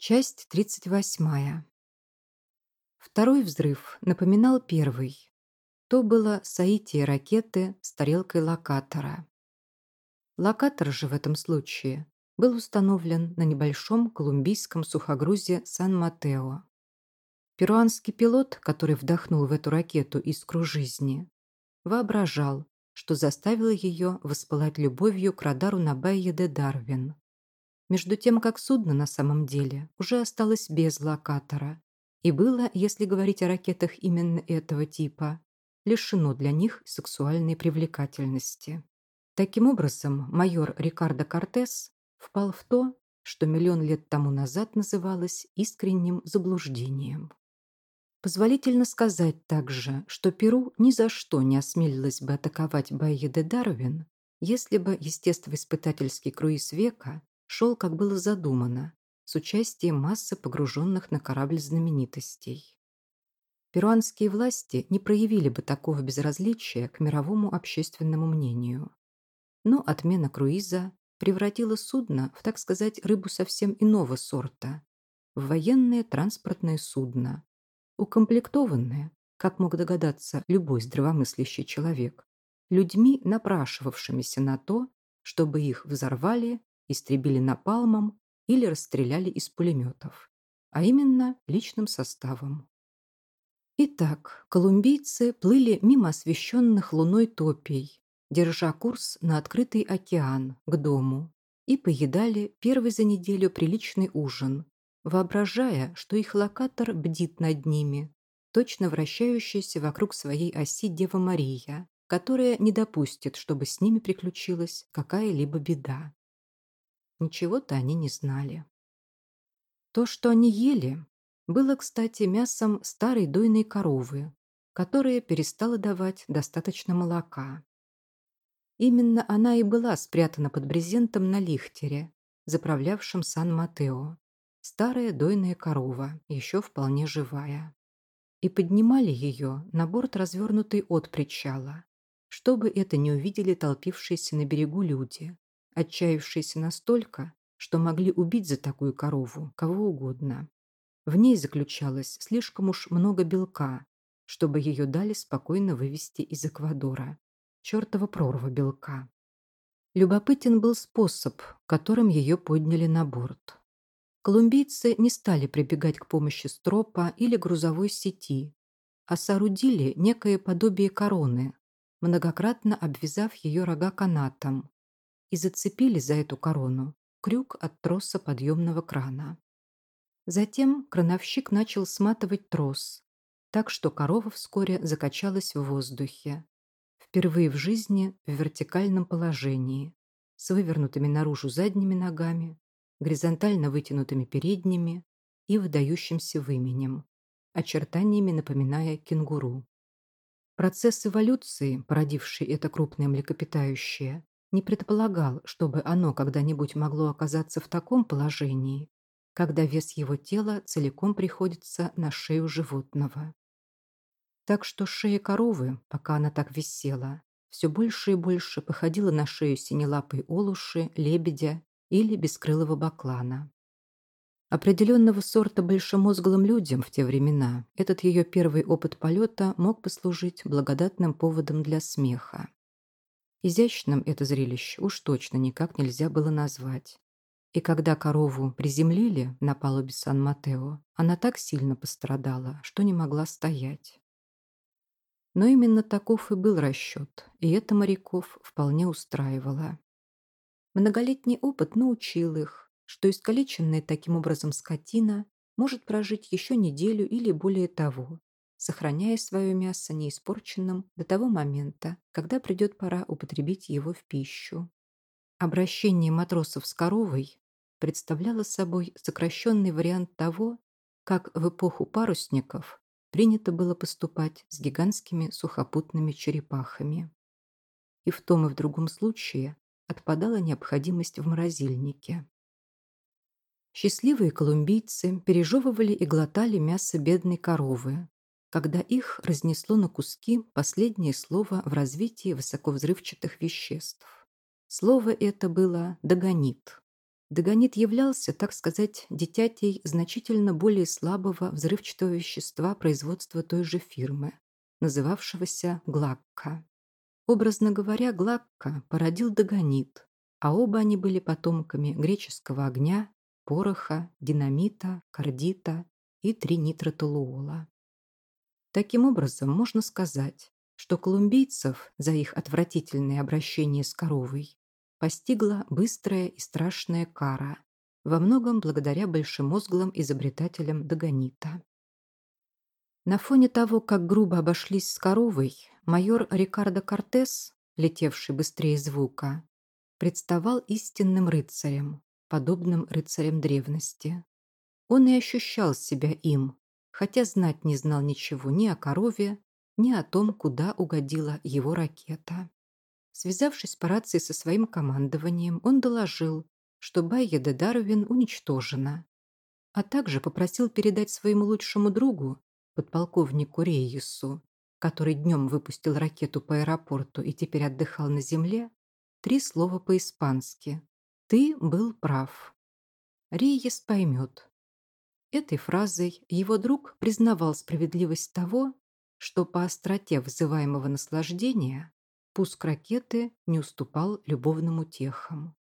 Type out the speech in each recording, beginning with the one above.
Часть 38. Второй взрыв напоминал первый. То было соитие ракеты с тарелкой локатора. Локатор же в этом случае был установлен на небольшом колумбийском сухогрузе Сан-Матео. Перуанский пилот, который вдохнул в эту ракету искру жизни, воображал, что заставил ее воспылать любовью к радару на Байе де Дарвин между тем как судно на самом деле уже осталось без локатора и было, если говорить о ракетах именно этого типа, лишено для них сексуальной привлекательности. Таким образом, майор Рикардо Кортес впал в то, что миллион лет тому назад называлось искренним заблуждением. Позволительно сказать также, что Перу ни за что не осмелилась бы атаковать Байе де Дарвин, если бы естествоиспытательский круиз века шел, как было задумано, с участием массы погруженных на корабль знаменитостей. Перуанские власти не проявили бы такого безразличия к мировому общественному мнению. Но отмена круиза превратила судно в, так сказать, рыбу совсем иного сорта, в военное транспортное судно, укомплектованное, как мог догадаться любой здравомыслящий человек, людьми, напрашивавшимися на то, чтобы их взорвали истребили напалмом или расстреляли из пулеметов, а именно личным составом. Итак, колумбийцы плыли мимо освещенных луной топий, держа курс на открытый океан, к дому, и поедали первый за неделю приличный ужин, воображая, что их локатор бдит над ними, точно вращающаяся вокруг своей оси Дева Мария, которая не допустит, чтобы с ними приключилась какая-либо беда. Ничего-то они не знали. То, что они ели, было, кстати, мясом старой дойной коровы, которая перестала давать достаточно молока. Именно она и была спрятана под брезентом на лихтере, заправлявшем Сан-Матео. Старая дойная корова, еще вполне живая. И поднимали ее на борт развернутой от причала, чтобы это не увидели толпившиеся на берегу люди, отчаявшиеся настолько, что могли убить за такую корову кого угодно. В ней заключалось слишком уж много белка, чтобы ее дали спокойно вывести из Эквадора. Чертова прорва белка. Любопытен был способ, которым ее подняли на борт. Колумбийцы не стали прибегать к помощи стропа или грузовой сети, а соорудили некое подобие короны, многократно обвязав ее рога канатом, и зацепили за эту корону крюк от троса подъемного крана. Затем крановщик начал сматывать трос, так что корова вскоре закачалась в воздухе. Впервые в жизни в вертикальном положении, с вывернутыми наружу задними ногами, горизонтально вытянутыми передними и выдающимся выменем, очертаниями напоминая кенгуру. Процесс эволюции, породивший это крупное млекопитающее, не предполагал, чтобы оно когда-нибудь могло оказаться в таком положении, когда вес его тела целиком приходится на шею животного. Так что шея коровы, пока она так висела, все больше и больше походила на шею синелапой олуши, лебедя или бескрылого баклана. Определенного сорта большемозглым людям в те времена этот ее первый опыт полета мог послужить благодатным поводом для смеха. Изящным это зрелище уж точно никак нельзя было назвать. И когда корову приземлили на палубе Сан-Матео, она так сильно пострадала, что не могла стоять. Но именно таков и был расчет, и это моряков вполне устраивало. Многолетний опыт научил их, что искалеченная таким образом скотина может прожить еще неделю или более того, сохраняя свое мясо неиспорченным до того момента, когда придет пора употребить его в пищу. Обращение матросов с коровой представляло собой сокращенный вариант того, как в эпоху парусников принято было поступать с гигантскими сухопутными черепахами. И в том и в другом случае отпадала необходимость в морозильнике. Счастливые колумбийцы пережевывали и глотали мясо бедной коровы, когда их разнесло на куски последнее слово в развитии высоковзрывчатых веществ. Слово это было «догонит». Дагонит являлся, так сказать, дитятей значительно более слабого взрывчатого вещества производства той же фирмы, называвшегося Глакка. Образно говоря, Глакка породил Дагонит, а оба они были потомками греческого огня, пороха, динамита, кардита и тринитротолуола. Таким образом, можно сказать, что колумбийцев за их отвратительное обращение с коровой постигла быстрая и страшная кара, во многом благодаря большемозглым изобретателям Дагонита. На фоне того, как грубо обошлись с коровой, майор Рикардо Кортес, летевший быстрее звука, представал истинным рыцарем, подобным рыцарям древности. Он и ощущал себя им, хотя знать не знал ничего ни о корове, ни о том, куда угодила его ракета. Связавшись по рации со своим командованием, он доложил, что Байя Дарвин уничтожена, а также попросил передать своему лучшему другу, подполковнику Рейесу, который днем выпустил ракету по аэропорту и теперь отдыхал на земле, три слова по-испански. «Ты был прав». Рейес поймет. Этой фразой его друг признавал справедливость того, что по остроте вызываемого наслаждения Пуск ракеты не уступал любовным утехам.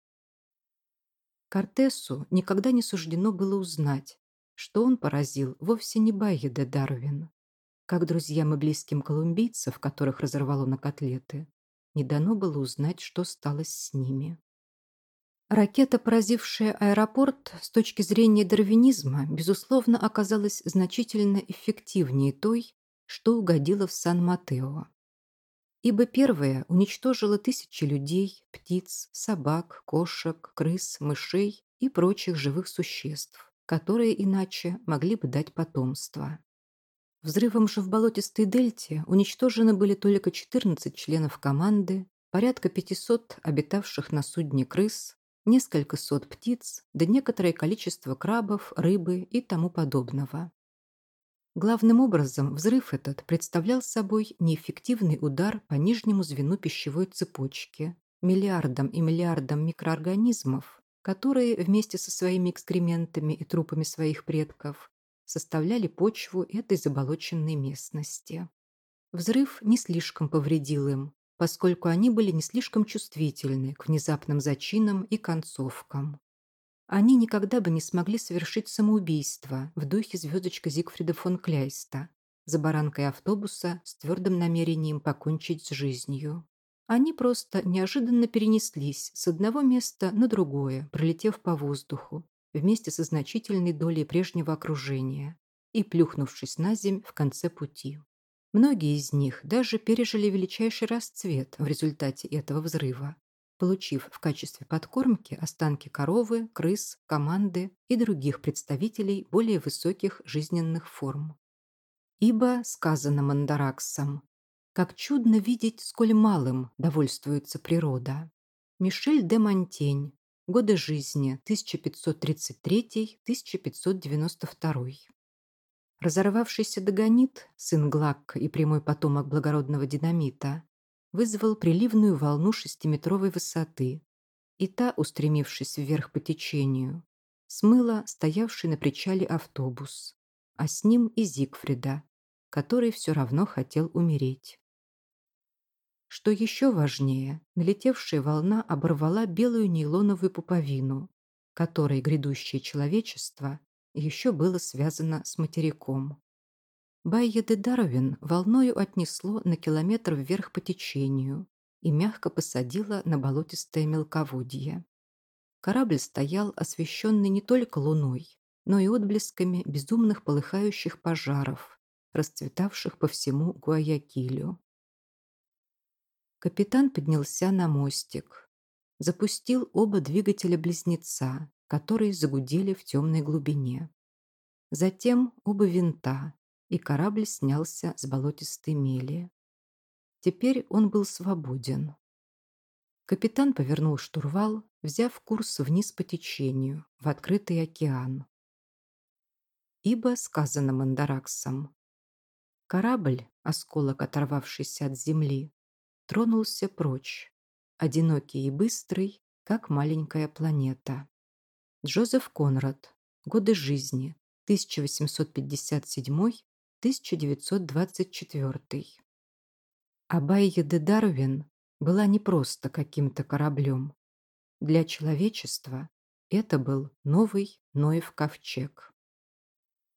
Кортесу никогда не суждено было узнать, что он поразил вовсе не Байеда Дарвин. Как друзьям и близким колумбийцев, которых разорвало на котлеты, не дано было узнать, что стало с ними. Ракета, поразившая аэропорт, с точки зрения дарвинизма, безусловно, оказалась значительно эффективнее той, что угодила в Сан-Матео ибо первая уничтожила тысячи людей, птиц, собак, кошек, крыс, мышей и прочих живых существ, которые иначе могли бы дать потомство. Взрывом же в болотистой дельте уничтожены были только 14 членов команды, порядка 500 обитавших на судне крыс, несколько сот птиц, да некоторое количество крабов, рыбы и тому подобного. Главным образом, взрыв этот представлял собой неэффективный удар по нижнему звену пищевой цепочки, миллиардам и миллиардам микроорганизмов, которые вместе со своими экскрементами и трупами своих предков составляли почву этой заболоченной местности. Взрыв не слишком повредил им, поскольку они были не слишком чувствительны к внезапным зачинам и концовкам. Они никогда бы не смогли совершить самоубийство в духе звездочка Зигфрида фон Кляйста за баранкой автобуса с твердым намерением покончить с жизнью. Они просто неожиданно перенеслись с одного места на другое, пролетев по воздуху, вместе со значительной долей прежнего окружения и плюхнувшись на земь в конце пути. Многие из них даже пережили величайший расцвет в результате этого взрыва, получив в качестве подкормки останки коровы, крыс, команды и других представителей более высоких жизненных форм. Ибо, сказано Мандараксом, как чудно видеть, сколь малым довольствуется природа. Мишель де Монтень. Годы жизни 1533-1592. Разорвавшийся Дагонит, сын Глакка и прямой потомок благородного динамита, вызвал приливную волну шестиметровой высоты, и та, устремившись вверх по течению, смыла стоявший на причале автобус, а с ним и Зигфрида, который все равно хотел умереть. Что еще важнее, налетевшая волна оборвала белую нейлоновую пуповину, которой грядущее человечество еще было связано с материком. Байя де Дарвин волною отнесло на километр вверх по течению и мягко посадило на болотистое мелководье. Корабль стоял освещенный не только луной, но и отблесками безумных полыхающих пожаров, расцветавших по всему Гуаякилю. Капитан поднялся на мостик, запустил оба двигателя-близнеца, которые загудели в темной глубине. Затем оба винта, и корабль снялся с болотистой мели. Теперь он был свободен. Капитан повернул штурвал, взяв курс вниз по течению, в открытый океан. Ибо сказано Мандараксом. Корабль, осколок оторвавшийся от земли, тронулся прочь, одинокий и быстрый, как маленькая планета. Джозеф Конрад. Годы жизни. 1857-1924. Абайя де Дарвин была не просто каким-то кораблем. Для человечества это был новый Ноев ковчег.